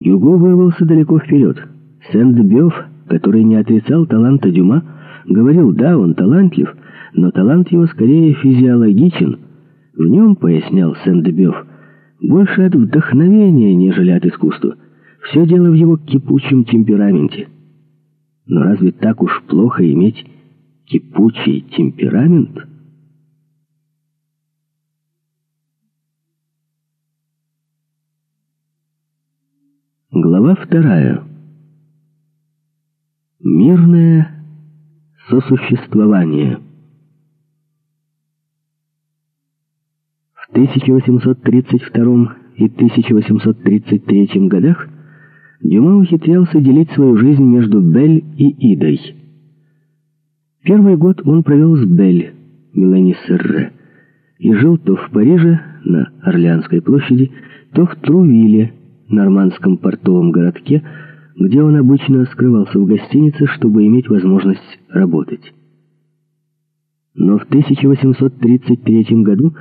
Юго вырвался далеко вперед. Сент-Бёв, который не отрицал таланта Дюма, говорил, да, он талантлив, но талант его скорее физиологичен. В нем, пояснял Сент-Бёв, больше от вдохновения, нежели от искусства. Все дело в его кипучем темпераменте. Но разве так уж плохо иметь кипучий темперамент? Глава вторая. Мирное сосуществование. В 1832 и 1833 годах Дюма ухитрялся делить свою жизнь между Бель и Идой. Первый год он провел с Бель, Мелани Серре, и жил то в Париже, на Орлеанской площади, то в Трувиле, нормандском портовом городке, где он обычно скрывался в гостинице, чтобы иметь возможность работать. Но в 1833 году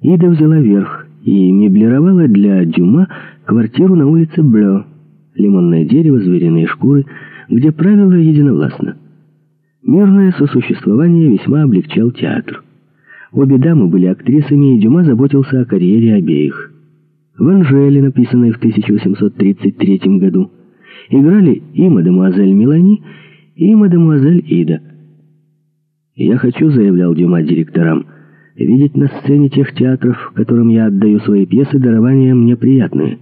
Ида взяла верх и меблировала для Дюма квартиру на улице Блё, лимонное дерево, звериные шкуры, где правило единовластно. Мирное сосуществование весьма облегчал театр. Обе дамы были актрисами, и Дюма заботился о карьере обеих в Анжеле, написанной в 1833 году, играли и мадемуазель Мелани, и мадемуазель Ида. «Я хочу», — заявлял Дюма директорам, — «видеть на сцене тех театров, которым я отдаю свои пьесы, дарования мне приятные».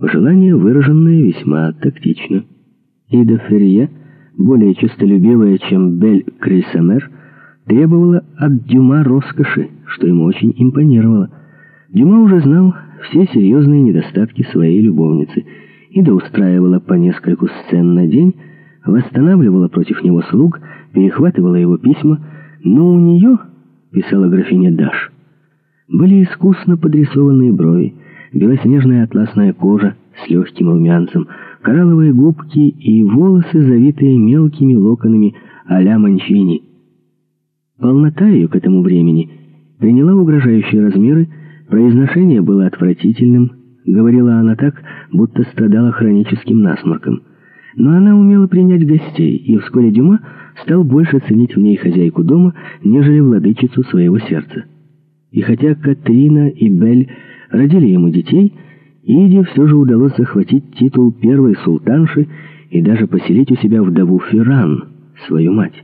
Желание, выраженное весьма тактично. Ида Ферье, более честолюбивая, чем Бель Крисамер, требовала от Дюма роскоши, что ему очень импонировало. Дюма уже знал все серьезные недостатки своей любовницы. Ида устраивала по нескольку сцен на день, восстанавливала против него слуг, перехватывала его письма, но у нее, писала графиня Даш, были искусно подрисованные брови, белоснежная атласная кожа с легким румянцем, коралловые губки и волосы, завитые мелкими локонами а-ля Манчини. Полнота ее к этому времени приняла угрожающие размеры, Произношение было отвратительным, говорила она так, будто страдала хроническим насморком. Но она умела принять гостей, и вскоре Дюма стал больше ценить в ней хозяйку дома, нежели владычицу своего сердца. И хотя Катрина и Бель родили ему детей, Иде все же удалось захватить титул первой султанши и даже поселить у себя вдову Ферран, свою мать.